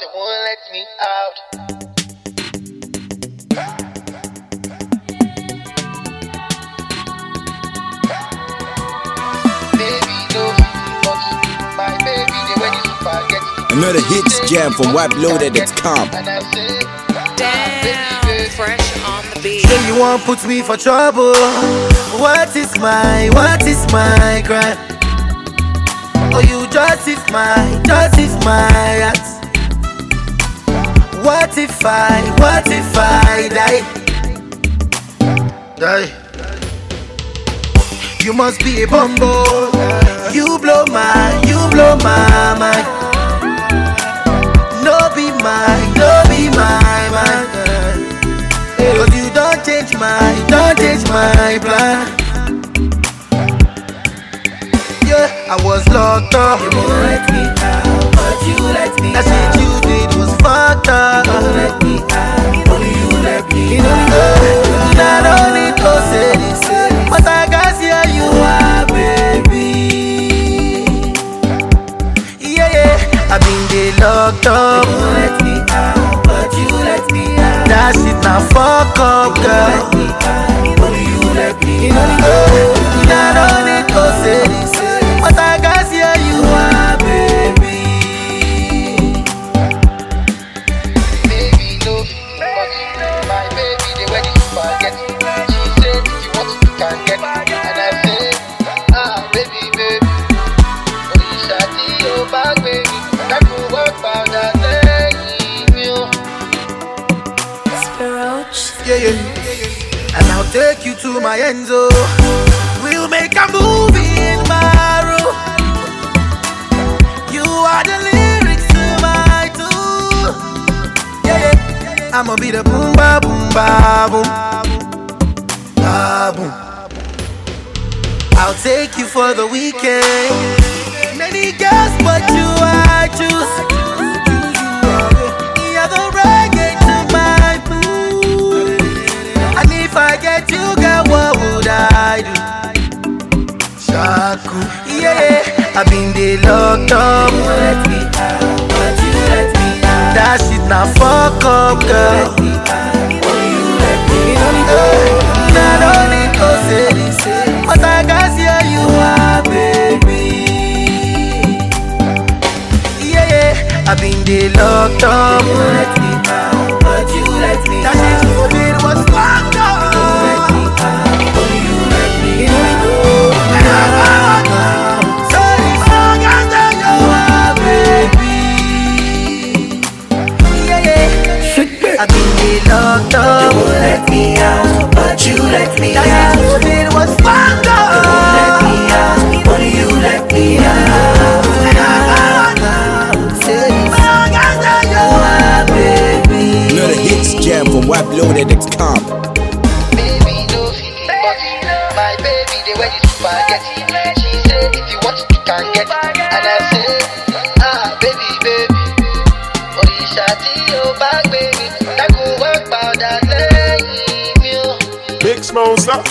they won't let me out. Baby, no feeling, but my baby, they ready to forget. Another hits jam from WebLoaded.com. And I say, Damn, fresh on the beat. Say you want put me for trouble. What is my, what is my crime? Oh, you justify, justify acts. What if I, what if I die? Die. You must be a bumbo. You blow my, you blow my mind. No be mine, no be my mind. Cause you don't change my, don't change my plan. Yeah, I was locked up. You won't let me out, you let me That shit you did was fucked up. Let me out, only you let me out. Not only to say this, but I guess here you are, baby. Yeah, yeah, I've been there locked up. Let me out, but you let me out. Now fuck up, girl. And I'll take you to my end zone. We'll make a movie in my room. You are the lyrics to my tune. Yeah, yeah. I'ma be the boom ba boom ba boom. Ba boom. I'll take you for the weekend. Many girls, but you I choose. You're the reggae to my mood. And if I get you, girl, what would I do? Shaku, yeah, I've been there locked up. Let me out, but you let me out. That shit now fuck up, girl. Yeah, I've been there locked up. You let me but you let me that out. That shit you did was fucked up. You let me out, only you let me out. And I'm out now. So this song I tell you are, baby. Yeah, yeah. I've been locked up. You let me out, but you let me that out. From WebLoaded.com. Baby, no feeling, but my baby, they ready to forget. She said, if you want, you can get. And I say, ah, baby, baby. Òrìṣà tí ó bá gbé mi, dákun wá padà lẹ́yìn mi o. Big Smosa.